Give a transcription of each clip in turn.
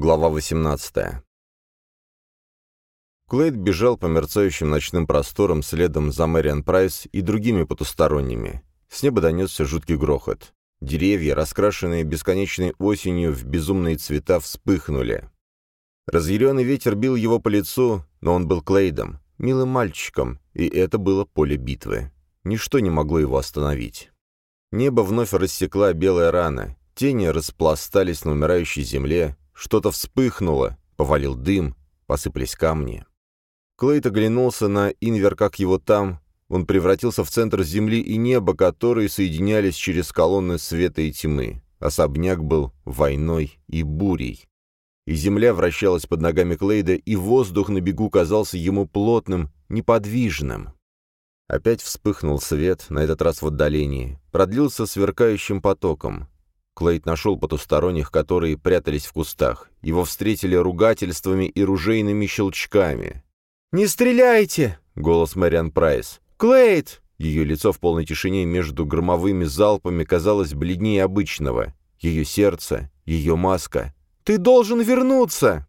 Глава 18. Клейд бежал по мерцающим ночным просторам следом за Мэриан Прайс и другими потусторонними. С неба донесся жуткий грохот. Деревья, раскрашенные бесконечной осенью в безумные цвета, вспыхнули. Разъяренный ветер бил его по лицу, но он был Клейдом, милым мальчиком, и это было поле битвы. Ничто не могло его остановить. Небо вновь рассекла белая рана, тени распластались на умирающей земле, что-то вспыхнуло, повалил дым, посыпались камни. Клейт оглянулся на Инвер, как его там. Он превратился в центр земли и неба, которые соединялись через колонны света и тьмы. Особняк был войной и бурей. И земля вращалась под ногами Клейда, и воздух на бегу казался ему плотным, неподвижным. Опять вспыхнул свет, на этот раз в отдалении, продлился сверкающим потоком. Клейд нашел потусторонних, которые прятались в кустах. Его встретили ругательствами и ружейными щелчками. «Не стреляйте!» — голос Мэриан Прайс. «Клейд!» Ее лицо в полной тишине между громовыми залпами казалось бледнее обычного. Ее сердце, ее маска. «Ты должен вернуться!»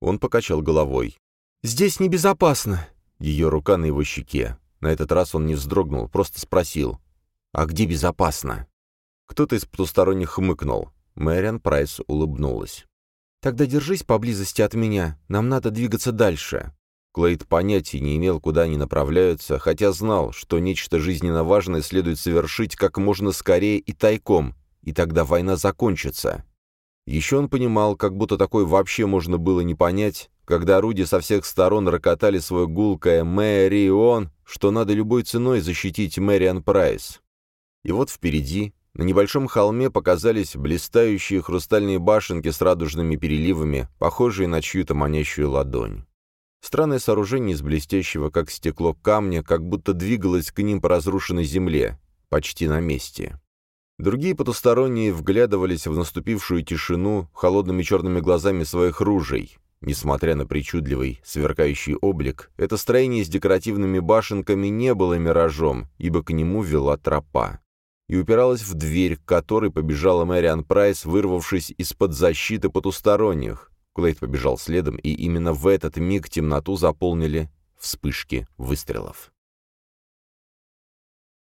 Он покачал головой. «Здесь небезопасно!» Ее рука на его щеке. На этот раз он не вздрогнул, просто спросил. «А где безопасно?» Кто-то из потусторонних хмыкнул. Мэриан Прайс улыбнулась. «Тогда держись поблизости от меня. Нам надо двигаться дальше». Клейд понятия не имел, куда они направляются, хотя знал, что нечто жизненно важное следует совершить как можно скорее и тайком, и тогда война закончится. Еще он понимал, как будто такое вообще можно было не понять, когда орудия со всех сторон рокотали свое гулкое «Мэрион», что надо любой ценой защитить Мэриан Прайс. И вот впереди, на небольшом холме показались блистающие хрустальные башенки с радужными переливами, похожие на чью-то манящую ладонь. Странное сооружение из блестящего, как стекло, камня, как будто двигалось к ним по разрушенной земле, почти на месте. Другие потусторонние вглядывались в наступившую тишину холодными черными глазами своих ружей. Несмотря на причудливый, сверкающий облик, это строение с декоративными башенками не было миражом, ибо к нему вела тропа и упиралась в дверь, к которой побежала Мэриан Прайс, вырвавшись из-под защиты потусторонних. Клейд побежал следом, и именно в этот миг темноту заполнили вспышки выстрелов.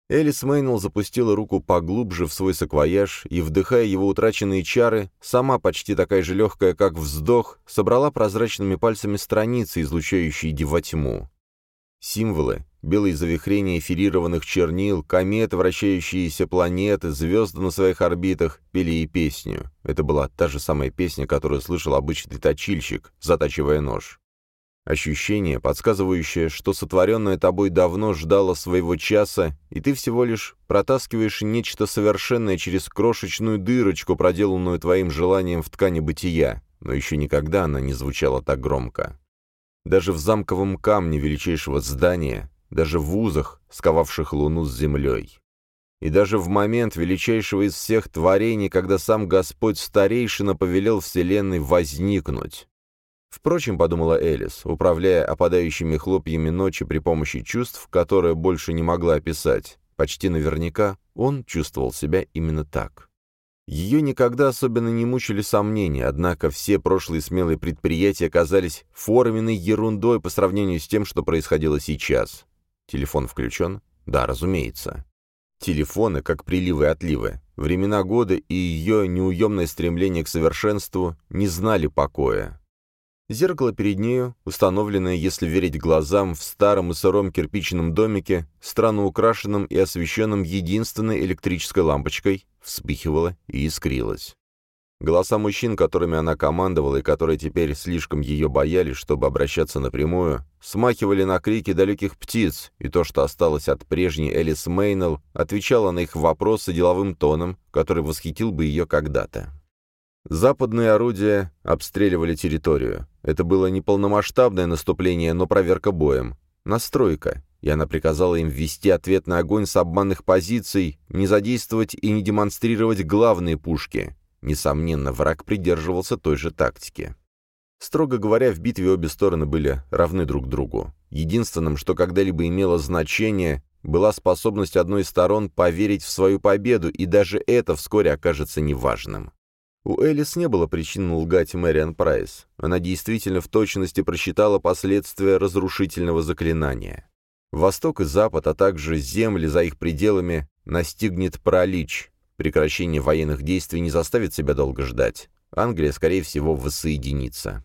Элис Мейнелл запустила руку поглубже в свой саквояж и, вдыхая его утраченные чары, сама почти такая же легкая, как вздох, собрала прозрачными пальцами страницы, излучающие дивотьму. Символы, белые завихрения эфирированных чернил, кометы, вращающиеся планеты, звезды на своих орбитах пели ей песню. Это была та же самая песня, которую слышал обычный точильщик, затачивая нож. Ощущение, подсказывающее, что сотворенное тобой давно ждало своего часа, и ты всего лишь протаскиваешь нечто совершенное через крошечную дырочку, проделанную твоим желанием в ткани бытия, но еще никогда она не звучала так громко. Даже в замковом камне величайшего здания, даже в вузах, сковавших луну с землей. И даже в момент величайшего из всех творений, когда сам Господь старейшина повелел Вселенной возникнуть. Впрочем, подумала Элис, управляя опадающими хлопьями ночи при помощи чувств, которые больше не могла описать, почти наверняка он чувствовал себя именно так. Ее никогда особенно не мучили сомнения, однако все прошлые смелые предприятия казались форменной ерундой по сравнению с тем, что происходило сейчас. Телефон включен? Да, разумеется. Телефоны, как приливы и отливы, времена года и ее неуемное стремление к совершенству не знали покоя. Зеркало перед нею, установленное, если верить глазам, в старом и сыром кирпичном домике, странно украшенном и освещенном единственной электрической лампочкой, вспыхивало и искрилось. Голоса мужчин, которыми она командовала и которые теперь слишком ее боялись, чтобы обращаться напрямую, смахивали на крики далеких птиц, и то, что осталось от прежней Элис Мейнелл, отвечало на их вопросы деловым тоном, который восхитил бы ее когда-то. Западные орудия обстреливали территорию. Это было не полномасштабное наступление, но проверка боем. Настройка. И она приказала им ввести ответный огонь с обманных позиций, не задействовать и не демонстрировать главные пушки. Несомненно, враг придерживался той же тактики. Строго говоря, в битве обе стороны были равны друг другу. Единственным, что когда-либо имело значение, была способность одной из сторон поверить в свою победу, и даже это вскоре окажется неважным. У Элис не было причин лгать Мэриан Прайс. Она действительно в точности просчитала последствия разрушительного заклинания. Восток и Запад, а также земли за их пределами настигнет паралич. Прекращение военных действий не заставит себя долго ждать. Англия, скорее всего, воссоединится.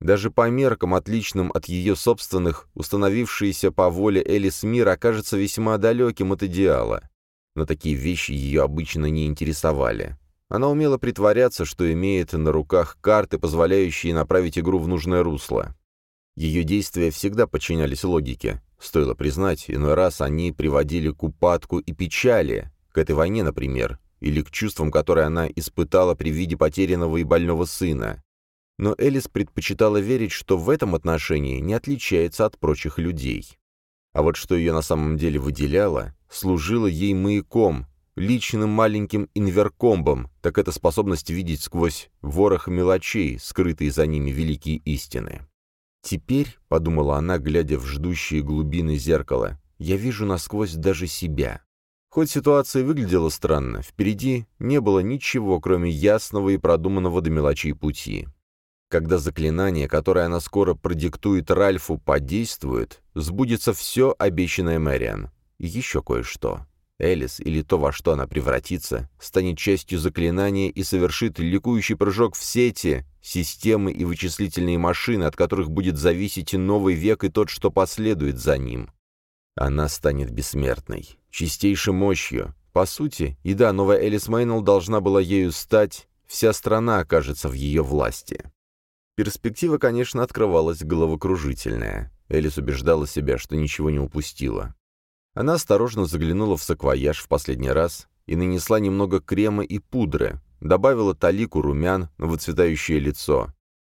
Даже по меркам, отличным от ее собственных, установившийся по воле Элис мир окажется весьма далеким от идеала. Но такие вещи ее обычно не интересовали. Она умела притворяться, что имеет на руках карты, позволяющие направить игру в нужное русло. Ее действия всегда подчинялись логике. Стоило признать, иной раз они приводили к упадку и печали, к этой войне, например, или к чувствам, которые она испытала при виде потерянного и больного сына. Но Элис предпочитала верить, что в этом отношении не отличается от прочих людей. А вот что ее на самом деле выделяло, служило ей маяком, личным маленьким инверкомбом, так это способность видеть сквозь ворох мелочей, скрытые за ними великие истины. «Теперь», — подумала она, глядя в ждущие глубины зеркала, — «я вижу насквозь даже себя». Хоть ситуация выглядела странно, впереди не было ничего, кроме ясного и продуманного до мелочей пути. Когда заклинание, которое она скоро продиктует Ральфу, подействует, сбудется все обещанное Мэриан. И еще кое-что. Элис, или то, во что она превратится, станет частью заклинания и совершит ликующий прыжок в сети, системы и вычислительные машины, от которых будет зависеть и новый век, и тот, что последует за ним. Она станет бессмертной, чистейшей мощью. По сути, и да, новая Элис Мейнелл должна была ею стать, вся страна окажется в ее власти. Перспектива, конечно, открывалась головокружительная. Элис убеждала себя, что ничего не упустила. Она осторожно заглянула в саквояж в последний раз и нанесла немного крема и пудры, добавила талику румян на выцветающее лицо.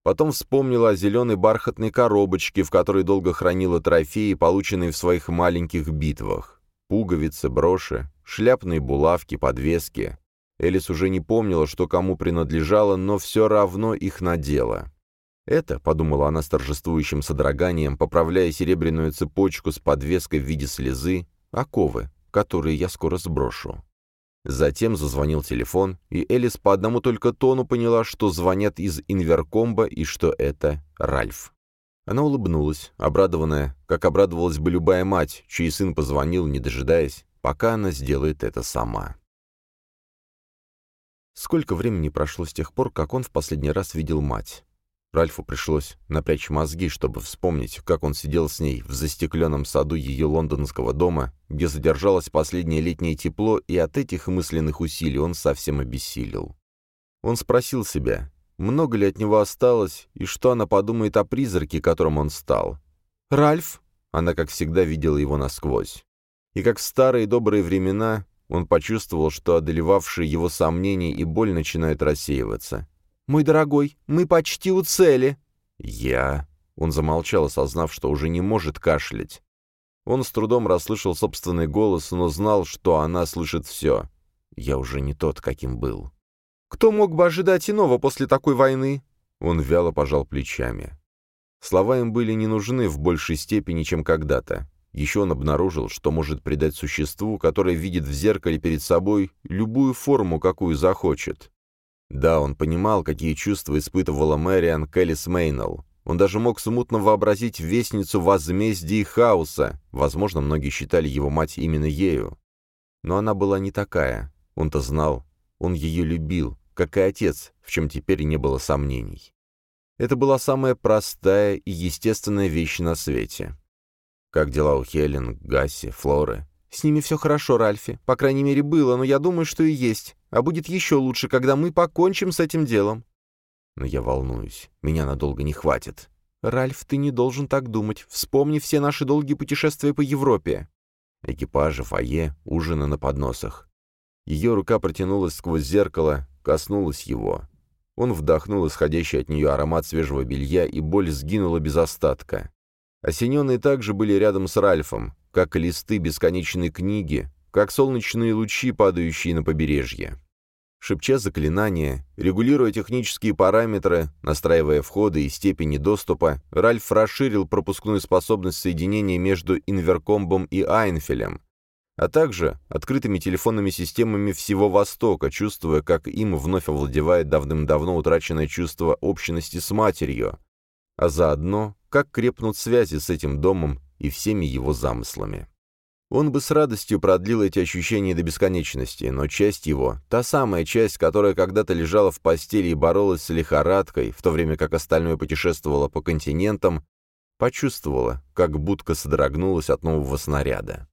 Потом вспомнила о зеленой бархатной коробочке, в которой долго хранила трофеи, полученные в своих маленьких битвах. Пуговицы, броши, шляпные булавки, подвески. Элис уже не помнила, что кому принадлежало, но все равно их надела. Это, подумала она с торжествующим содроганием, поправляя серебряную цепочку с подвеской в виде слезы, оковы, которые я скоро сброшу. Затем зазвонил телефон, и Элис по одному только тону поняла, что звонят из инверкомба и что это Ральф. Она улыбнулась, обрадованная, как обрадовалась бы любая мать, чей сын позвонил, не дожидаясь, пока она сделает это сама. Сколько времени прошло с тех пор, как он в последний раз видел мать? Ральфу пришлось напрячь мозги, чтобы вспомнить, как он сидел с ней в застекленном саду ее лондонского дома, где задержалось последнее летнее тепло, и от этих мысленных усилий он совсем обессилел. Он спросил себя, много ли от него осталось, и что она подумает о призраке, которым он стал. «Ральф?» Она, как всегда, видела его насквозь. И как в старые добрые времена, он почувствовал, что одолевавшие его сомнения и боль начинают рассеиваться. «Мой дорогой, мы почти у цели». «Я...» Он замолчал, осознав, что уже не может кашлять. Он с трудом расслышал собственный голос, но знал, что она слышит все. «Я уже не тот, каким был». «Кто мог бы ожидать иного после такой войны?» Он вяло пожал плечами. Слова им были не нужны в большей степени, чем когда-то. Еще он обнаружил, что может придать существу, которое видит в зеркале перед собой, любую форму, какую захочет. Да, он понимал, какие чувства испытывала Мэриан Келлис Мейнелл. Он даже мог смутно вообразить вестницу возмездия хаоса. Возможно, многие считали его мать именно ею. Но она была не такая. Он-то знал. Он ее любил, как и отец, в чем теперь не было сомнений. Это была самая простая и естественная вещь на свете. Как дела у Хелен, Гасси, Флоры? «С ними все хорошо, Ральфи. По крайней мере, было, но я думаю, что и есть. А будет еще лучше, когда мы покончим с этим делом». Но я волнуюсь. Меня надолго не хватит. «Ральф, ты не должен так думать. Вспомни все наши долгие путешествия по Европе». Экипажи, фойе, ужины на подносах. Ее рука протянулась сквозь зеркало, коснулась его. Он вдохнул исходящий от нее аромат свежего белья, и боль сгинула без остатка. Осененные также были рядом с Ральфом, как листы бесконечной книги, как солнечные лучи, падающие на побережье. Шепча заклинания, регулируя технические параметры, настраивая входы и степени доступа, Ральф расширил пропускную способность соединения между инверкомбом и Айнфелем. а также открытыми телефонными системами всего Востока, чувствуя, как им вновь овладевает давным-давно утраченное чувство общности с матерью, а заодно, как крепнут связи с этим домом и всеми его замыслами. Он бы с радостью продлил эти ощущения до бесконечности, но часть его, та самая часть, которая когда-то лежала в постели и боролась с лихорадкой, в то время как остальное путешествовало по континентам, почувствовала, как будка содрогнулась от нового снаряда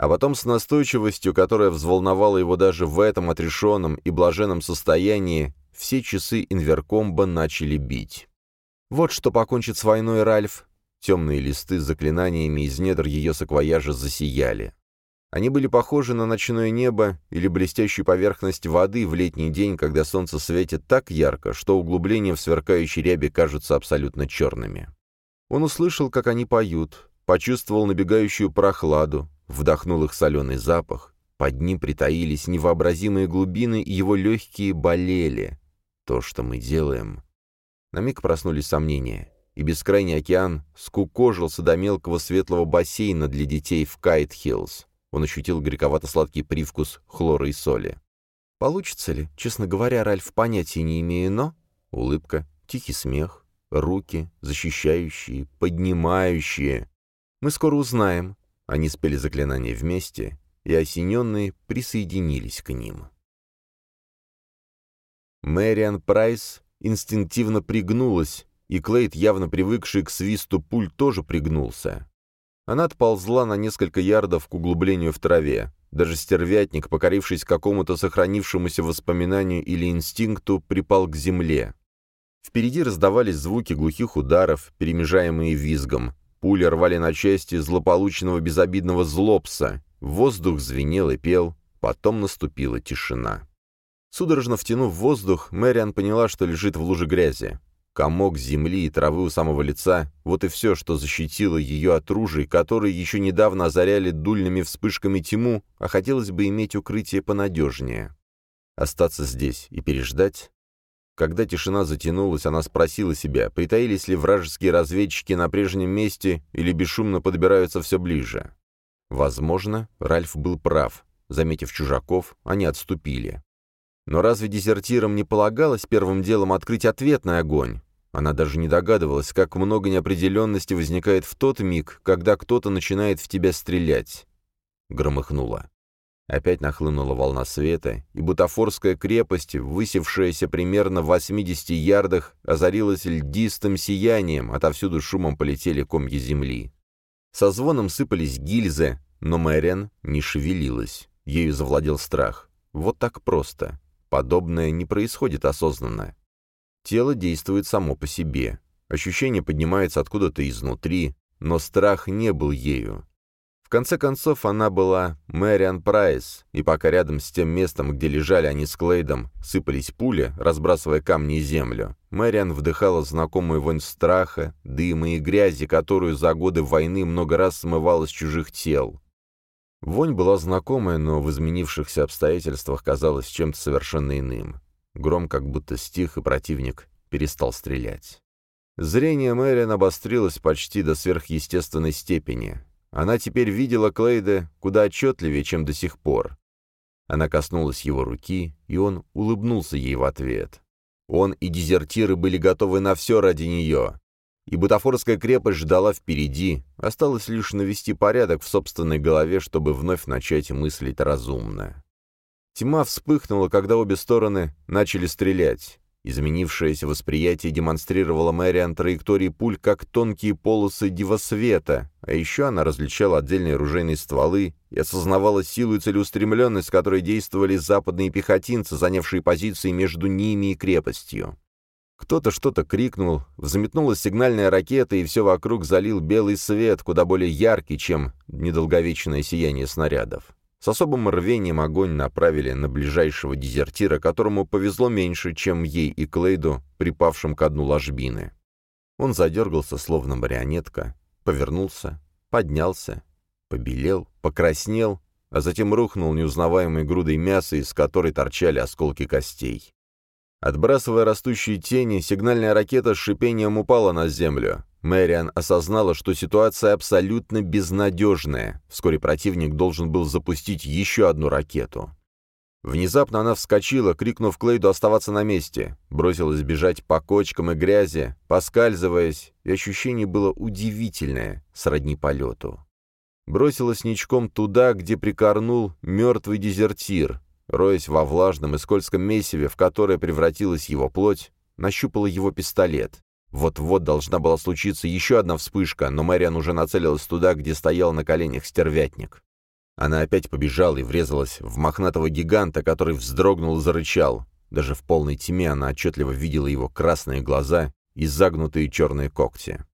а потом с настойчивостью, которая взволновала его даже в этом отрешенном и блаженном состоянии, все часы инверкомба начали бить. «Вот что покончит с войной, Ральф!» Темные листы с заклинаниями из недр ее саквояжа засияли. Они были похожи на ночное небо или блестящую поверхность воды в летний день, когда солнце светит так ярко, что углубления в сверкающей рябе кажутся абсолютно черными. Он услышал, как они поют, почувствовал набегающую прохладу, Вдохнул их соленый запах. Под ним притаились невообразимые глубины, и его легкие болели. То, что мы делаем... На миг проснулись сомнения, и бескрайний океан скукожился до мелкого светлого бассейна для детей в Кайт-Хиллз. Он ощутил горьковато-сладкий привкус хлора и соли. «Получится ли? Честно говоря, Ральф, понятия не имею, но...» Улыбка, тихий смех, руки, защищающие, поднимающие. «Мы скоро узнаем. Они спели заклинания вместе, и осененные присоединились к ним. Мэриан Прайс инстинктивно пригнулась, и Клейд, явно привыкший к свисту пуль, тоже пригнулся. Она отползла на несколько ярдов к углублению в траве. Даже стервятник, покорившись какому-то сохранившемуся воспоминанию или инстинкту, припал к земле. Впереди раздавались звуки глухих ударов, перемежаемые визгом. Пули рвали на части злополучного безобидного злобса. Воздух звенел и пел. Потом наступила тишина. Судорожно втянув воздух, Мэриан поняла, что лежит в луже грязи. Комок земли и травы у самого лица — вот и все, что защитило ее от ружей, которые еще недавно озаряли дульными вспышками тьму, а хотелось бы иметь укрытие понадежнее. Остаться здесь и переждать? Когда тишина затянулась, она спросила себя, притаились ли вражеские разведчики на прежнем месте или бесшумно подбираются все ближе. Возможно, Ральф был прав. Заметив чужаков, они отступили. Но разве дезертирам не полагалось первым делом открыть ответный огонь? Она даже не догадывалась, как много неопределенности возникает в тот миг, когда кто-то начинает в тебя стрелять. Громыхнуло. Опять нахлынула волна света, и бутафорская крепость, высевшаяся примерно в 80 ярдах, озарилась льдистым сиянием, отовсюду шумом полетели комья земли. Со звоном сыпались гильзы, но Мэрен не шевелилась. Ею завладел страх. Вот так просто. Подобное не происходит осознанно. Тело действует само по себе. Ощущение поднимается откуда-то изнутри, но страх не был ею конце концов, она была Мэриан Прайс, и пока рядом с тем местом, где лежали они с Клейдом, сыпались пули, разбрасывая камни и землю, Мэриан вдыхала знакомую вонь страха, дыма и грязи, которую за годы войны много раз смывала с чужих тел. Вонь была знакомая, но в изменившихся обстоятельствах казалась чем-то совершенно иным. Гром как будто стих, и противник перестал стрелять. Зрение Мэриан обострилось почти до сверхъестественной степени. Она теперь видела Клейда куда отчетливее, чем до сих пор. Она коснулась его руки, и он улыбнулся ей в ответ. Он и дезертиры были готовы на все ради нее. И бутафорская крепость ждала впереди, осталось лишь навести порядок в собственной голове, чтобы вновь начать мыслить разумно. Тьма вспыхнула, когда обе стороны начали стрелять. Изменившееся восприятие демонстрировало Мэриан траектории пуль как тонкие полосы дивосвета, а еще она различала отдельные оружейные стволы и осознавала силу и целеустремленность, с которой действовали западные пехотинцы, занявшие позиции между ними и крепостью. Кто-то что-то крикнул, взметнулась сигнальная ракета, и все вокруг залил белый свет, куда более яркий, чем недолговечное сияние снарядов. С особым рвением огонь направили на ближайшего дезертира, которому повезло меньше, чем ей и Клейду, припавшим ко дну ложбины. Он задергался, словно марионетка, повернулся, поднялся, побелел, покраснел, а затем рухнул неузнаваемой грудой мяса, из которой торчали осколки костей. Отбрасывая растущие тени, сигнальная ракета с шипением упала на землю. Мэриан осознала, что ситуация абсолютно безнадежная. Вскоре противник должен был запустить еще одну ракету. Внезапно она вскочила, крикнув Клейду оставаться на месте. Бросилась бежать по кочкам и грязи, поскальзываясь, и ощущение было удивительное, сродни полету. Бросилась ничком туда, где прикорнул мертвый дезертир. Роясь во влажном и скользком месиве, в которое превратилась его плоть, нащупала его пистолет. Вот-вот должна была случиться еще одна вспышка, но Мэриан уже нацелилась туда, где стоял на коленях стервятник. Она опять побежала и врезалась в мохнатого гиганта, который вздрогнул и зарычал. Даже в полной тьме она отчетливо видела его красные глаза и загнутые черные когти.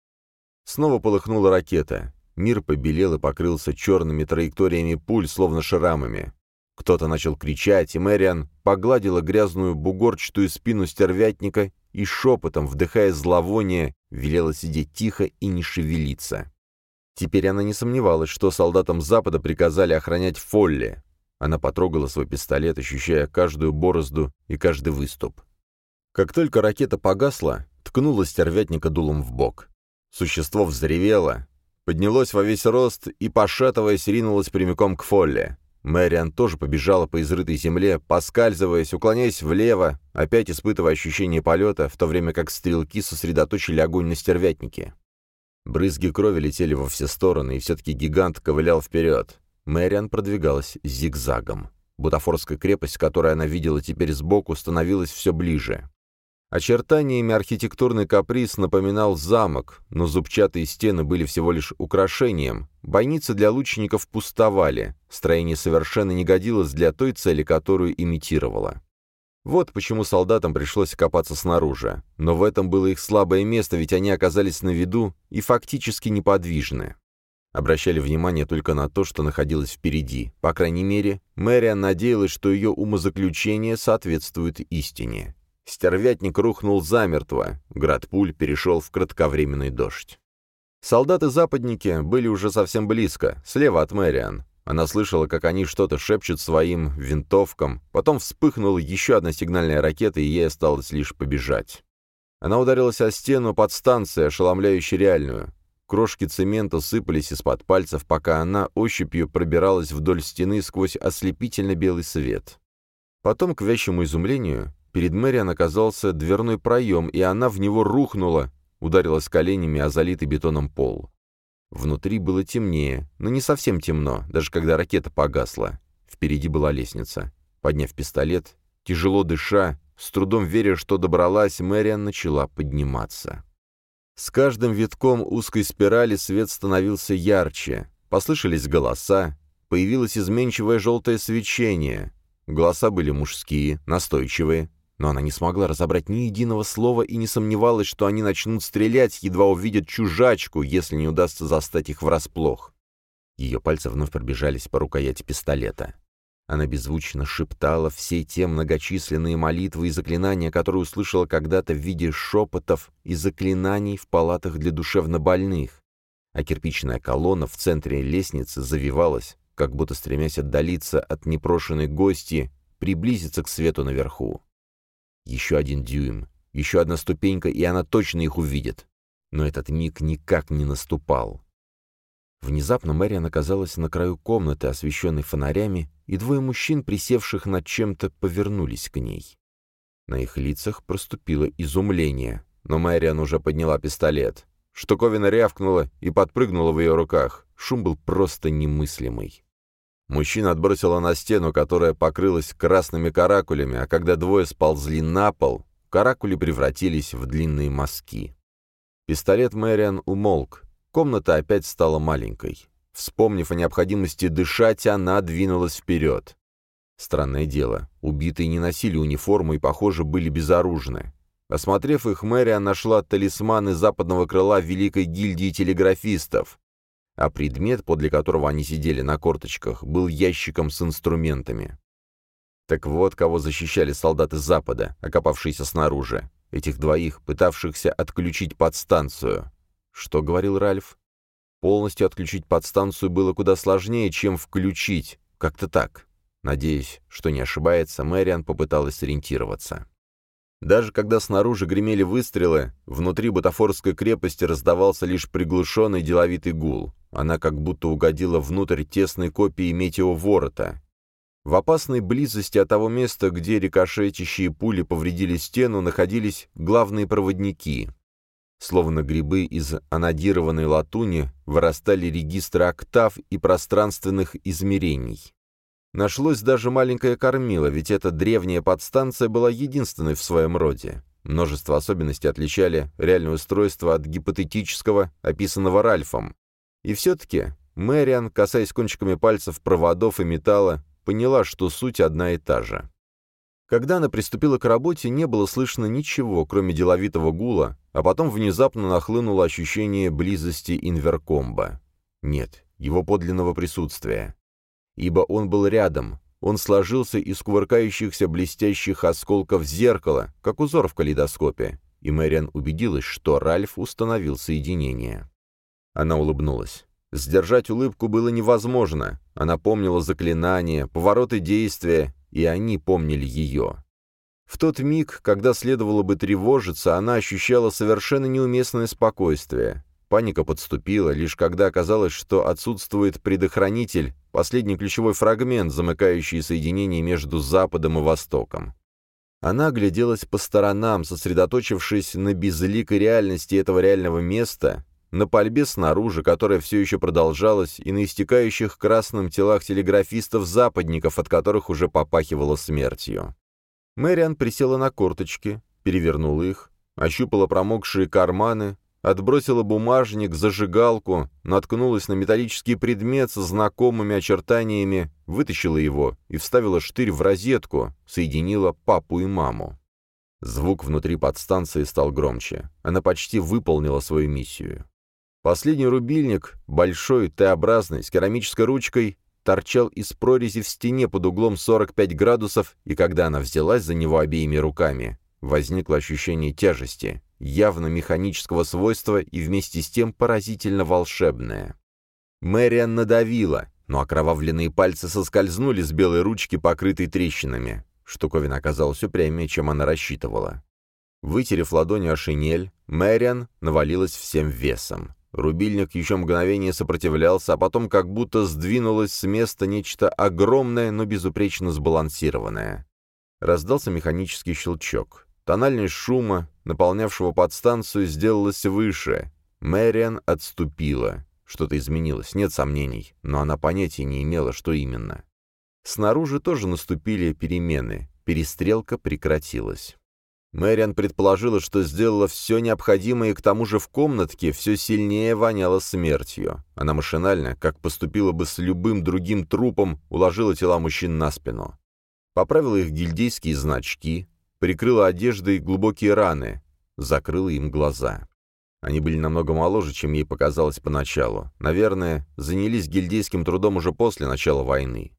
Снова полыхнула ракета. Мир побелел и покрылся черными траекториями пуль, словно шрамами. Кто-то начал кричать, и Мэриан погладила грязную бугорчатую спину стервятника и шепотом, вдыхая зловоние, велела сидеть тихо и не шевелиться. Теперь она не сомневалась, что солдатам Запада приказали охранять Фолли. Она потрогала свой пистолет, ощущая каждую борозду и каждый выступ. Как только ракета погасла, ткнула стервятника дулом в бок. Существо взревело, поднялось во весь рост и, пошатываясь, ринулось прямиком к Фолли. Мэриан тоже побежала по изрытой земле, поскальзываясь, уклоняясь влево, опять испытывая ощущение полета, в то время как стрелки сосредоточили огонь на стервятнике. Брызги крови летели во все стороны, и все-таки гигант ковылял вперед. Мэриан продвигалась зигзагом. Бутафорская крепость, которую она видела теперь сбоку, становилась все ближе. Очертаниями архитектурный каприз напоминал замок, но зубчатые стены были всего лишь украшением. Бойницы для лучников пустовали. Строение совершенно не годилось для той цели, которую имитировало. Вот почему солдатам пришлось копаться снаружи. Но в этом было их слабое место, ведь они оказались на виду и фактически неподвижны. Обращали внимание только на то, что находилось впереди. По крайней мере, Мэриан надеялась, что ее умозаключение соответствует истине. Стервятник рухнул замертво, град пуль перешел в кратковременный дождь. Солдаты-западники были уже совсем близко, слева от Мэриан. Она слышала, как они что-то шепчут своим винтовкам, потом вспыхнула еще одна сигнальная ракета, и ей осталось лишь побежать. Она ударилась о стену под станцией, ошеломляющей реальную. Крошки цемента сыпались из-под пальцев, пока она ощупью пробиралась вдоль стены сквозь ослепительно белый свет. Потом, к вящему изумлению, перед Мэриан оказался дверной проем, и она в него рухнула, ударилась коленями о залитый бетоном пол. Внутри было темнее, но не совсем темно, даже когда ракета погасла. Впереди была лестница. Подняв пистолет, тяжело дыша, с трудом веря, что добралась, Мэриан начала подниматься. С каждым витком узкой спирали свет становился ярче. Послышались голоса, появилось изменчивое желтое свечение. Голоса были мужские, настойчивые, но она не смогла разобрать ни единого слова и не сомневалась, что они начнут стрелять, едва увидят чужачку, если не удастся застать их врасплох. Ее пальцы вновь пробежались по рукояти пистолета. Она беззвучно шептала все те многочисленные молитвы и заклинания, которые услышала когда-то в виде шепотов и заклинаний в палатах для душевнобольных. А кирпичная колонна в центре лестницы завивалась, как будто стремясь отдалиться от непрошенной гости, приблизиться к свету наверху. Еще один дюйм, еще одна ступенька, и она точно их увидит. Но этот миг никак не наступал. Внезапно Мэриан оказалась на краю комнаты, освещенной фонарями, и двое мужчин, присевших над чем-то, повернулись к ней. На их лицах проступило изумление, но Мэриан уже подняла пистолет. Штуковина рявкнула и подпрыгнула в ее руках. Шум был просто немыслимый. Мужчина отбросила на стену, которая покрылась красными каракулями, а когда двое сползли на пол, каракули превратились в длинные мазки. Пистолет Мэриан умолк. Комната опять стала маленькой. Вспомнив о необходимости дышать, она двинулась вперед. Странное дело, убитые не носили униформу и, похоже, были безоружны. Осмотрев их, Мэриан нашла талисманы западного крыла Великой гильдии телеграфистов а предмет, подле которого они сидели на корточках, был ящиком с инструментами. Так вот, кого защищали солдаты Запада, окопавшиеся снаружи. Этих двоих, пытавшихся отключить подстанцию. Что говорил Ральф? Полностью отключить подстанцию было куда сложнее, чем включить. Как-то так. Надеясь, что не ошибается, Мэриан попыталась сориентироваться. Даже когда снаружи гремели выстрелы, внутри бутафорской крепости раздавался лишь приглушенный деловитый гул. Она как будто угодила внутрь тесной копии метеоворота. В опасной близости от того места, где рикошетящие пули повредили стену, находились главные проводники. Словно грибы из анодированной латуни вырастали регистры октав и пространственных измерений. Нашлось даже маленькое кормило, ведь эта древняя подстанция была единственной в своем роде. Множество особенностей отличали реальное устройство от гипотетического, описанного Ральфом. И все-таки Мэриан, касаясь кончиками пальцев проводов и металла, поняла, что суть одна и та же. Когда она приступила к работе, не было слышно ничего, кроме деловитого гула, а потом внезапно нахлынуло ощущение близости инверкомба. Нет, его подлинного присутствия. Ибо он был рядом, он сложился из кувыркающихся блестящих осколков зеркала, как узор в калейдоскопе, и Мэриан убедилась, что Ральф установил соединение. Она улыбнулась. Сдержать улыбку было невозможно. Она помнила заклинания, повороты действия, и они помнили ее. В тот миг, когда следовало бы тревожиться, она ощущала совершенно неуместное спокойствие. Паника подступила, лишь когда оказалось, что отсутствует предохранитель, последний ключевой фрагмент, замыкающий соединение между Западом и Востоком. Она огляделась по сторонам, сосредоточившись на безликой реальности этого реального места, на пальбе снаружи, которая все еще продолжалась, и на истекающих красным телах телеграфистов-западников, от которых уже попахивало смертью. Мэриан присела на корточки, перевернула их, ощупала промокшие карманы, отбросила бумажник, зажигалку, наткнулась на металлический предмет со знакомыми очертаниями, вытащила его и вставила штырь в розетку, соединила папу и маму. Звук внутри подстанции стал громче. Она почти выполнила свою миссию. Последний рубильник, большой, Т-образный, с керамической ручкой, торчал из прорези в стене под углом 45 градусов, и когда она взялась за него обеими руками, возникло ощущение тяжести, явно механического свойства и вместе с тем поразительно волшебное. Мэриан надавила, но окровавленные пальцы соскользнули с белой ручки, покрытой трещинами. Штуковина оказалась упрямее, чем она рассчитывала. Вытерев ладонью о шинель, Мэриан навалилась всем весом. Рубильник еще мгновение сопротивлялся, а потом как будто сдвинулось с места нечто огромное, но безупречно сбалансированное. Раздался механический щелчок. Тональность шума, наполнявшего подстанцию, сделалась выше. Мэриан отступила. Что-то изменилось, нет сомнений, но она понятия не имела, что именно. Снаружи тоже наступили перемены. Перестрелка прекратилась. Мэриан предположила, что сделала все необходимое, и к тому же в комнатке все сильнее воняло смертью. Она машинально, как поступила бы с любым другим трупом, уложила тела мужчин на спину. Поправила их гильдейские значки, прикрыла одеждой глубокие раны, закрыла им глаза. Они были намного моложе, чем ей показалось поначалу. Наверное, занялись гильдейским трудом уже после начала войны.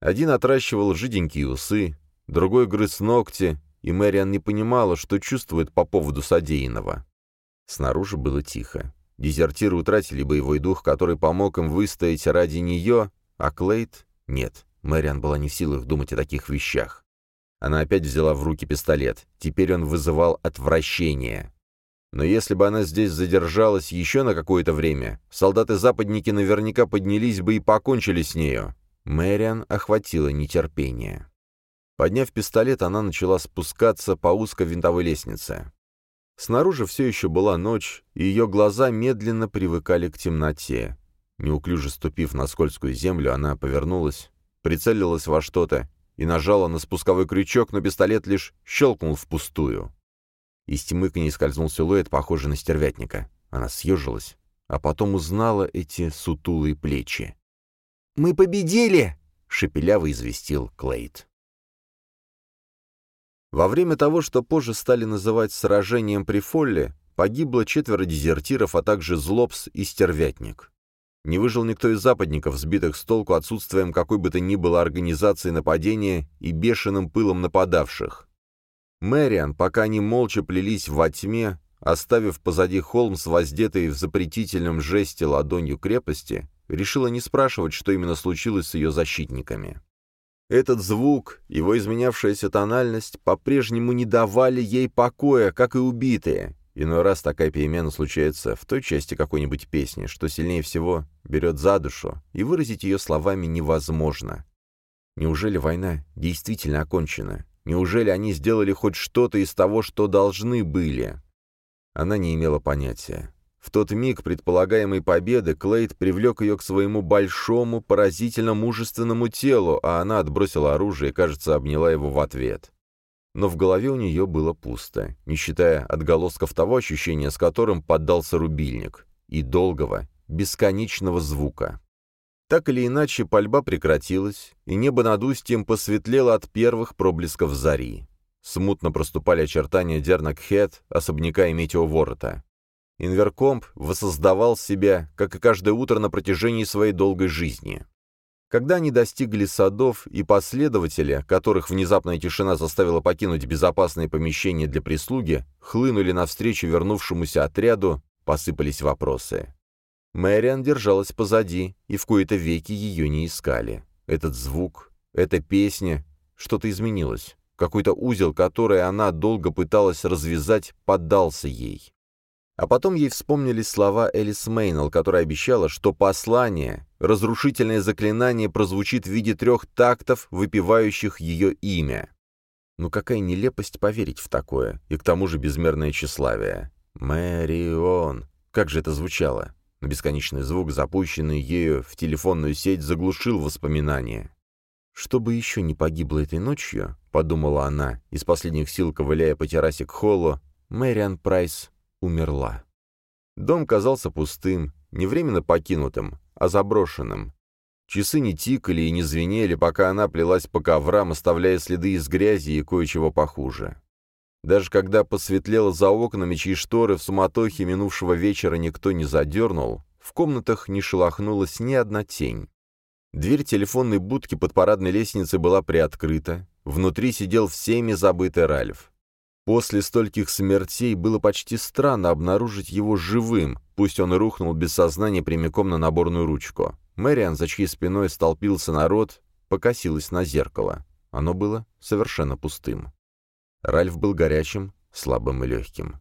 Один отращивал жиденькие усы, другой грыз ногти, и Мэриан не понимала, что чувствует по поводу содеянного. Снаружи было тихо. Дезертиры утратили боевой дух, который помог им выстоять ради нее, а Клейд — нет. Мэриан была не в силах думать о таких вещах. Она опять взяла в руки пистолет. Теперь он вызывал отвращение. Но если бы она здесь задержалась еще на какое-то время, солдаты-западники наверняка поднялись бы и покончили с нею. Мэриан охватило нетерпение. Подняв пистолет, она начала спускаться по узкой винтовой лестнице. Снаружи все еще была ночь, и ее глаза медленно привыкали к темноте. Неуклюже ступив на скользкую землю, она повернулась, прицелилась во что-то и нажала на спусковой крючок, но пистолет лишь щелкнул впустую. Из тьмы к ней скользнул силуэт, похожий на стервятника. Она съежилась, а потом узнала эти сутулые плечи. «Мы победили!» — шепеляво известил Клейд. Во время того, что позже стали называть «сражением при Фолле», погибло четверо дезертиров, а также Злобс и Стервятник. Не выжил никто из западников, сбитых с толку отсутствием какой бы то ни было организации нападения и бешеным пылом нападавших. Мэриан, пока они молча плелись во тьме, оставив позади холм с воздетой в запретительном жесте ладонью крепости, решила не спрашивать, что именно случилось с ее защитниками. Этот звук, его изменявшаяся тональность по-прежнему не давали ей покоя, как и убитые. Иной раз такая перемена случается в той части какой-нибудь песни, что сильнее всего берет за душу, и выразить ее словами невозможно. Неужели война действительно окончена? Неужели они сделали хоть что-то из того, что должны были? Она не имела понятия. В тот миг предполагаемой победы Клейд привлек ее к своему большому, поразительно мужественному телу, а она отбросила оружие и, кажется, обняла его в ответ. Но в голове у нее было пусто, не считая отголосков того ощущения, с которым поддался рубильник, и долгого, бесконечного звука. Так или иначе, пальба прекратилась, и небо над устьем посветлело от первых проблесков зари. Смутно проступали очертания Дернакхет, особняка и метеоворота. Инверкомп воссоздавал себя, как и каждое утро на протяжении своей долгой жизни. Когда они достигли садов, и последователи, которых внезапная тишина заставила покинуть безопасные помещения для прислуги, хлынули навстречу вернувшемуся отряду, посыпались вопросы. Мэриан держалась позади, и в кои-то веки ее не искали. Этот звук, эта песня, что-то изменилось. Какой-то узел, который она долго пыталась развязать, поддался ей. А потом ей вспомнились слова Элис Мейнелл, которая обещала, что послание, разрушительное заклинание прозвучит в виде трех тактов, выпивающих ее имя. Ну какая нелепость поверить в такое, и к тому же безмерное тщеславие. «Мэрион». Как же это звучало? бесконечный звук, запущенный ею в телефонную сеть, заглушил воспоминания. «Чтобы еще не погибло этой ночью», — подумала она, из последних сил ковыляя по террасе к холлу, Мэриан Прайс умерла. Дом казался пустым, не временно покинутым, а заброшенным. Часы не тикали и не звенели, пока она плелась по коврам, оставляя следы из грязи и кое-чего похуже. Даже когда посветлело за окнами, чьи шторы в суматохе минувшего вечера никто не задернул, в комнатах не шелохнулась ни одна тень. Дверь телефонной будки под парадной лестницей была приоткрыта. Внутри сидел всеми забытый Ральф. После стольких смертей было почти странно обнаружить его живым, пусть он и рухнул без сознания прямиком на наборную ручку. Мэриан, за чьей спиной столпился народ, покосилась на зеркало. Оно было совершенно пустым. Ральф был горячим, слабым и легким.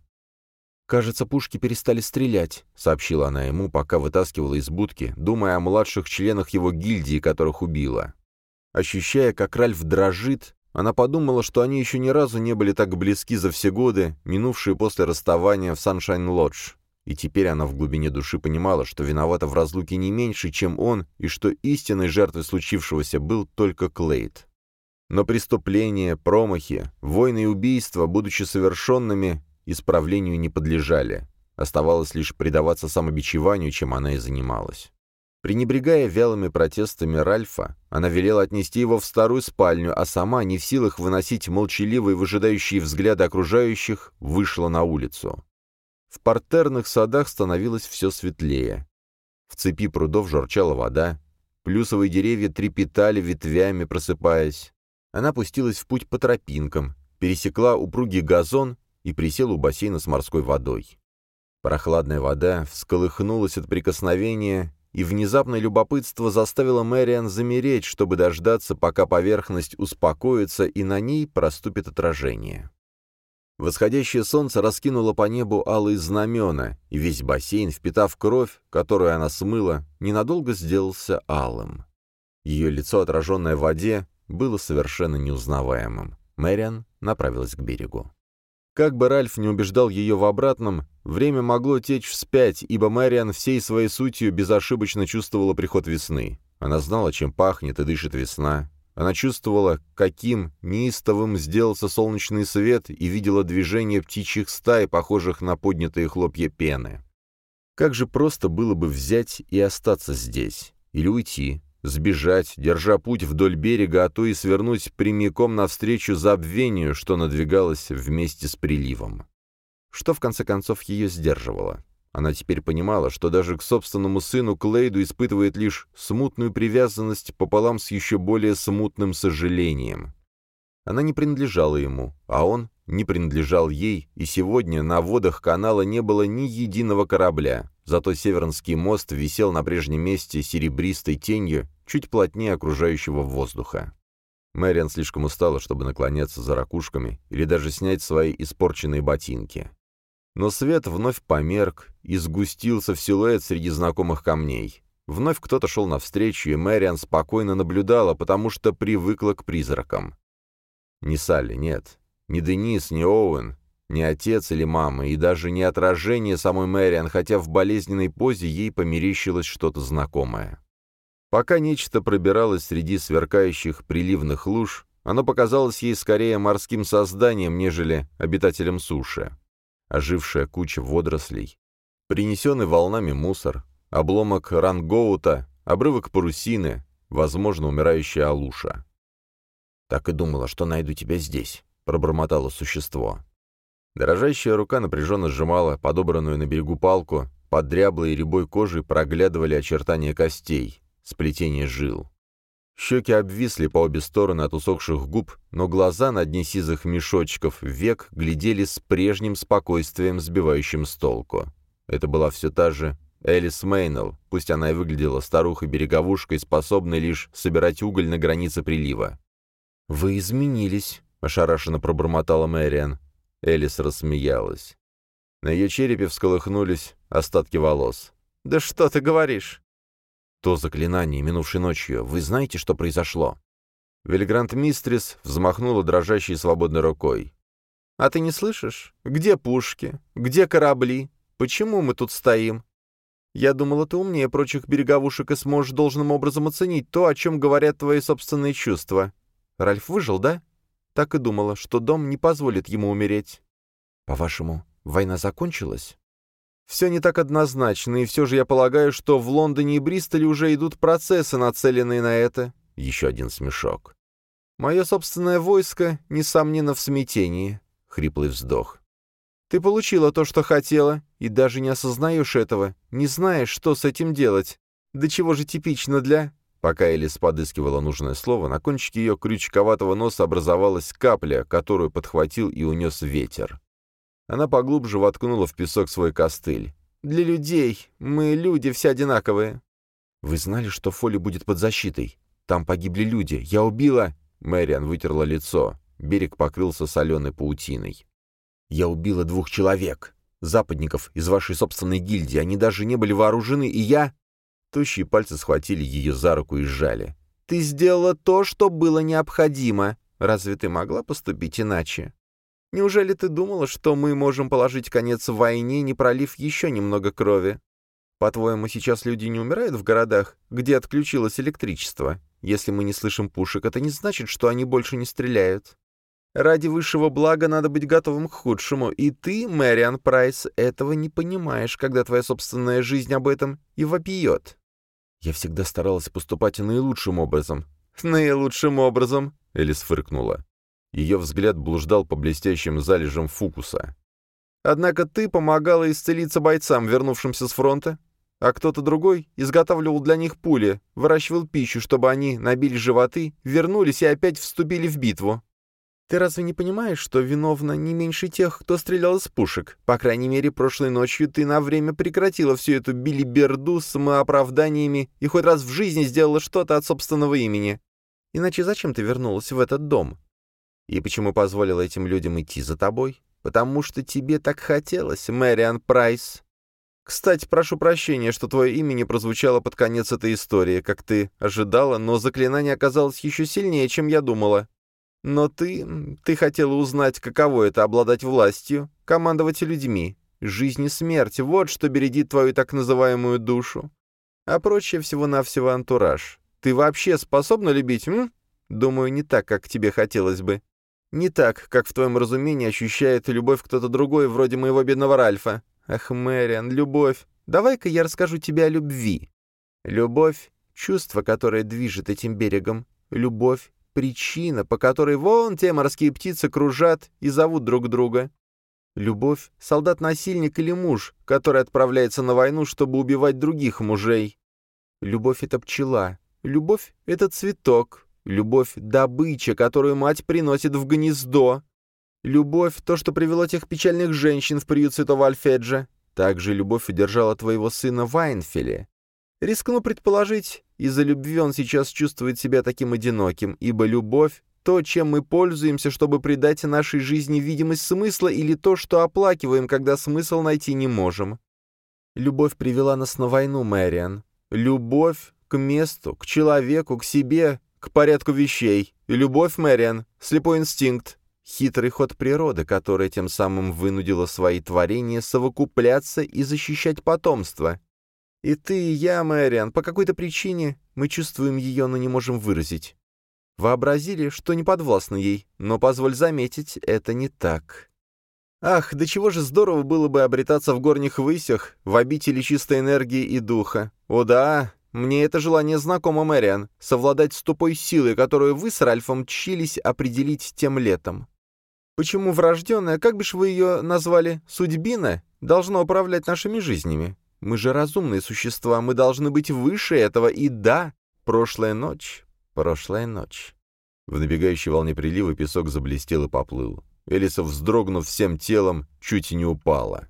«Кажется, пушки перестали стрелять», — сообщила она ему, пока вытаскивала из будки, думая о младших членах его гильдии, которых убила. Ощущая, как Ральф дрожит, она подумала, что они еще ни разу не были так близки за все годы, минувшие после расставания в Саншайн-Лодж. И теперь она в глубине души понимала, что виновата в разлуке не меньше, чем он, и что истинной жертвой случившегося был только Клейд. Но преступления, промахи, войны и убийства, будучи совершенными, исправлению не подлежали. Оставалось лишь предаваться самобичеванию, чем она и занималась. Пренебрегая вялыми протестами Ральфа, она велела отнести его в старую спальню, а сама, не в силах выносить молчаливые выжидающие взгляды окружающих, вышла на улицу. В партерных садах становилось все светлее. В цепи прудов журчала вода, плюсовые деревья трепетали ветвями, просыпаясь. Она пустилась в путь по тропинкам, пересекла упругий газон и присела у бассейна с морской водой. Прохладная вода всколыхнулась от прикосновения, и внезапное любопытство заставило Мэриан замереть, чтобы дождаться, пока поверхность успокоится и на ней проступит отражение. Восходящее солнце раскинуло по небу алые знамена, и весь бассейн, впитав кровь, которую она смыла, ненадолго сделался алым. Ее лицо, отраженное в воде, было совершенно неузнаваемым. Мэриан направилась к берегу. Как бы Ральф не убеждал ее в обратном, время могло течь вспять, ибо Мэриан всей своей сутью безошибочно чувствовала приход весны. Она знала, чем пахнет и дышит весна. Она чувствовала, каким неистовым сделался солнечный свет и видела движение птичьих стай, похожих на поднятые хлопья пены. Как же просто было бы взять и остаться здесь, или уйти, сбежать, держа путь вдоль берега, а то и свернуть прямиком навстречу забвению, что надвигалось вместе с приливом. Что, в конце концов, ее сдерживало? Она теперь понимала, что даже к собственному сыну Клейду испытывает лишь смутную привязанность пополам с еще более смутным сожалением. Она не принадлежала ему, а он не принадлежал ей, и сегодня на водах канала не было ни единого корабля, зато Севернский мост висел на прежнем месте серебристой тенью, чуть плотнее окружающего воздуха. Мэриан слишком устала, чтобы наклоняться за ракушками или даже снять свои испорченные ботинки. Но свет вновь померк и сгустился в силуэт среди знакомых камней. Вновь кто-то шел навстречу, и Мэриан спокойно наблюдала, потому что привыкла к призракам. Не Салли, нет. Не Денис, не Оуэн, не отец или мама, и даже не отражение самой Мэриан, хотя в болезненной позе ей померещилось что-то знакомое. Пока нечто пробиралось среди сверкающих приливных луж, оно показалось ей скорее морским созданием, нежели обитателем суши ожившая куча водорослей, принесенный волнами мусор, обломок рангоута, обрывок парусины, возможно, умирающая алуша. «Так и думала, что найду тебя здесь», — пробормотало существо. Дорожащая рука напряженно сжимала подобранную на берегу палку, под дряблой рябой кожей проглядывали очертания костей, сплетение жил. Щеки обвисли по обе стороны от усохших губ, но глаза на дне сизых мешочков век глядели с прежним спокойствием, сбивающим с толку. Это была все та же Элис Мейнелл, пусть она и выглядела старухой-береговушкой, способной лишь собирать уголь на границе прилива. «Вы изменились», — ошарашенно пробормотала Мэриан. Элис рассмеялась. На ее черепе всколыхнулись остатки волос. «Да что ты говоришь?» то заклинание минувшей ночью. Вы знаете, что произошло?» Вильгрант Мистрис взмахнула дрожащей свободной рукой. «А ты не слышишь? Где пушки? Где корабли? Почему мы тут стоим? Я думала, ты умнее прочих береговушек и сможешь должным образом оценить то, о чем говорят твои собственные чувства. Ральф выжил, да? Так и думала, что дом не позволит ему умереть. По-вашему, война закончилась?» Все не так однозначно, и все же я полагаю, что в Лондоне и Бристоле уже идут процессы, нацеленные на это. Еще один смешок. Мое собственное войско, несомненно, в смятении. Хриплый вздох. Ты получила то, что хотела, и даже не осознаешь этого, не знаешь, что с этим делать. Да чего же типично для... Пока Элис подыскивала нужное слово, на кончике ее крючковатого носа образовалась капля, которую подхватил и унес ветер. Она поглубже воткнула в песок свой костыль. «Для людей. Мы люди все одинаковые». «Вы знали, что Фоли будет под защитой? Там погибли люди. Я убила...» Мэриан вытерла лицо. Берег покрылся соленой паутиной. «Я убила двух человек. Западников из вашей собственной гильдии. Они даже не были вооружены, и я...» Тощие пальцы схватили ее за руку и сжали. «Ты сделала то, что было необходимо. Разве ты могла поступить иначе?» Неужели ты думала, что мы можем положить конец войне, не пролив еще немного крови? По-твоему, сейчас люди не умирают в городах, где отключилось электричество? Если мы не слышим пушек, это не значит, что они больше не стреляют. Ради высшего блага надо быть готовым к худшему, и ты, Мэриан Прайс, этого не понимаешь, когда твоя собственная жизнь об этом и вопиет. Я всегда старалась поступать наилучшим образом. «Наилучшим образом», — Элис фыркнула. Ее взгляд блуждал по блестящим залежам фукуса. «Однако ты помогала исцелиться бойцам, вернувшимся с фронта, а кто-то другой изготавливал для них пули, выращивал пищу, чтобы они набили животы, вернулись и опять вступили в битву. Ты разве не понимаешь, что виновна не меньше тех, кто стрелял из пушек? По крайней мере, прошлой ночью ты на время прекратила всю эту билиберду с самооправданиями и хоть раз в жизни сделала что-то от собственного имени. Иначе зачем ты вернулась в этот дом? И почему позволил этим людям идти за тобой? Потому что тебе так хотелось, Мэриан Прайс. Кстати, прошу прощения, что твое имя не прозвучало под конец этой истории, как ты ожидала, но заклинание оказалось еще сильнее, чем я думала. Но ты... ты хотела узнать, каково это — обладать властью, командовать людьми. Жизнь и смерть — вот что бередит твою так называемую душу. А прочее всего-навсего антураж. Ты вообще способна любить, м? Думаю, не так, как тебе хотелось бы. Не так, как в твоем разумении ощущает любовь кто-то другой, вроде моего бедного Ральфа. Ах, Мэриан, любовь. Давай-ка я расскажу тебе о любви. Любовь — чувство, которое движет этим берегом. Любовь — причина, по которой вон те морские птицы кружат и зовут друг друга. Любовь — солдат-насильник или муж, который отправляется на войну, чтобы убивать других мужей. Любовь — это пчела. Любовь — это цветок, Любовь — добыча, которую мать приносит в гнездо. Любовь — то, что привело тех печальных женщин в приют святого Альфеджа. Также любовь удержала твоего сына в Айнфеле. Рискну предположить, Из-за любви он сейчас чувствует себя таким одиноким, ибо любовь — то, чем мы пользуемся, чтобы придать нашей жизни видимость смысла, или то, что оплакиваем, когда смысл найти не можем. Любовь привела нас на войну, Мэриан. Любовь к месту, к человеку, к себе, к порядку вещей. Любовь, Мэриан, слепой инстинкт, хитрый ход природы, которая тем самым вынудила свои творения совокупляться и защищать потомство. И ты, и я, Мэриан, по какой-то причине мы чувствуем ее, но не можем выразить. Вообразили, что не подвластны ей, но, позволь заметить, это не так. Ах, до чего же здорово было бы обретаться в горних высях, в обители чистой энергии и духа. О да, мне это желание знакомо, Мэриан, совладать с тупой силой, которую вы с Ральфом тщились определить тем летом. Почему врожденная, как бишь вы ее назвали, судьбина, должна управлять нашими жизнями? Мы же разумные существа, мы должны быть выше этого, и да, прошлая ночь Прошлая ночь. В набегающей волне прилива песок заблестел и поплыл. Элиса, вздрогнув всем телом, чуть не упала.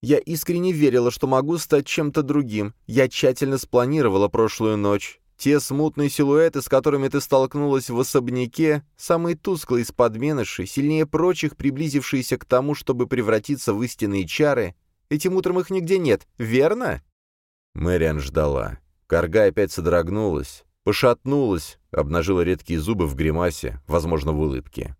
«Я искренне верила, что могу стать чем-то другим. Я тщательно спланировала прошлую ночь. Те смутные силуэты, с которыми ты столкнулась в особняке, самые тусклые из подменышей, сильнее прочих, приблизившиеся к тому, чтобы превратиться в истинные чары, этим утром их нигде нет, верно?» Мэриан ждала. Карга опять содрогнулась пошатнулась, обнажила редкие зубы в гримасе, возможно, в улыбке.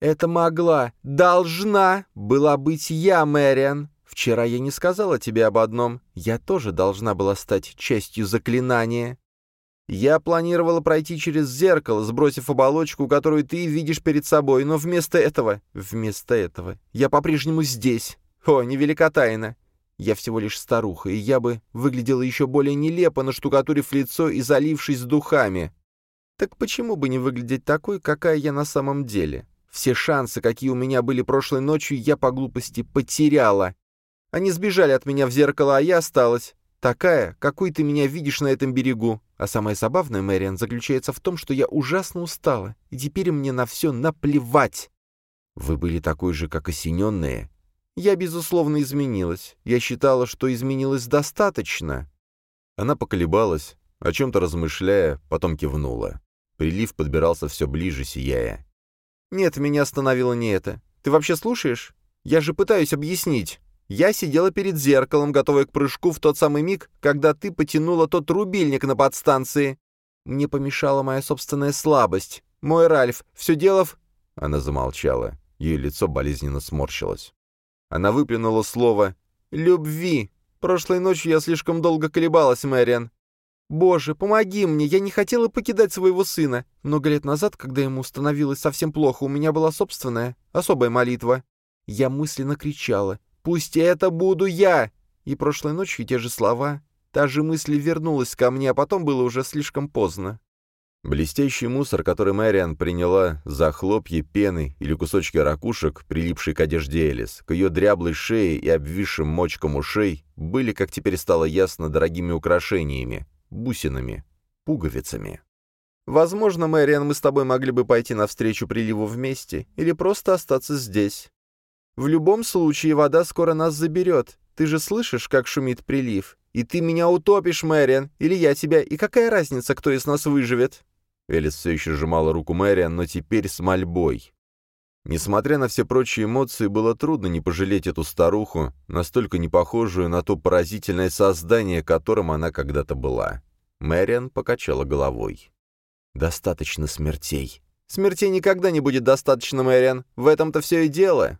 «Это могла, должна была быть я, Мэриан. Вчера я не сказала тебе об одном. Я тоже должна была стать частью заклинания. Я планировала пройти через зеркало, сбросив оболочку, которую ты видишь перед собой, но вместо этого... Вместо этого я по-прежнему здесь. О, невелика тайна. Я всего лишь старуха, и я бы выглядела еще более нелепо, наштукатурив лицо и залившись духами. Так почему бы не выглядеть такой, какая я на самом деле? Все шансы, какие у меня были прошлой ночью, я по глупости потеряла. Они сбежали от меня в зеркало, а я осталась. Такая, какой ты меня видишь на этом берегу. А самое забавное, Мэриан, заключается в том, что я ужасно устала, и теперь мне на все наплевать. Вы были такой же, как осененные, я, безусловно, изменилась. Я считала, что изменилась достаточно. Она поколебалась, о чем-то размышляя, потом кивнула. Прилив подбирался все ближе, сияя. «Нет, меня остановило не это. Ты вообще слушаешь? Я же пытаюсь объяснить. Я сидела перед зеркалом, готовая к прыжку в тот самый миг, когда ты потянула тот рубильник на подстанции. Мне помешала моя собственная слабость. Мой Ральф, все дело в...» Она замолчала. Ее лицо болезненно сморщилось. Она выплюнула слово «любви». Прошлой ночью я слишком долго колебалась, Мэриан. «Боже, помоги мне, я не хотела покидать своего сына. Много лет назад, когда ему становилось совсем плохо, у меня была собственная, особая молитва. Я мысленно кричала «Пусть это буду я!» И прошлой ночью те же слова, та же мысль вернулась ко мне, а потом было уже слишком поздно. Блестящий мусор, который Мэриан приняла за хлопья пены или кусочки ракушек, прилипшие к одежде Элис, к ее дряблой шее и обвисшим мочкам ушей, были, как теперь стало ясно, дорогими украшениями, бусинами, пуговицами. «Возможно, Мэриан, мы с тобой могли бы пойти навстречу приливу вместе или просто остаться здесь. В любом случае вода скоро нас заберет. Ты же слышишь, как шумит прилив? И ты меня утопишь, Мэриан, или я тебя, и какая разница, кто из нас выживет?» Элис все еще сжимала руку Мэриан, но теперь с мольбой. Несмотря на все прочие эмоции, было трудно не пожалеть эту старуху, настолько не похожую на то поразительное создание, которым она когда-то была. Мэриан покачала головой. «Достаточно смертей». «Смертей никогда не будет достаточно, Мэриан. В этом-то все и дело».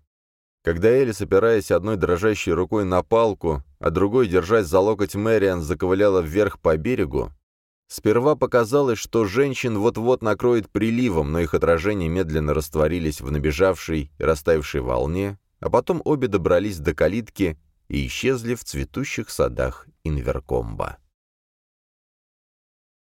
Когда Элис, опираясь одной дрожащей рукой на палку, а другой, держась за локоть Мэриан, заковыляла вверх по берегу, Сперва показалось, что женщин вот-вот накроет приливом, но их отражения медленно растворились в набежавшей и растаявшей волне, а потом обе добрались до калитки и исчезли в цветущих садах Инверкомба.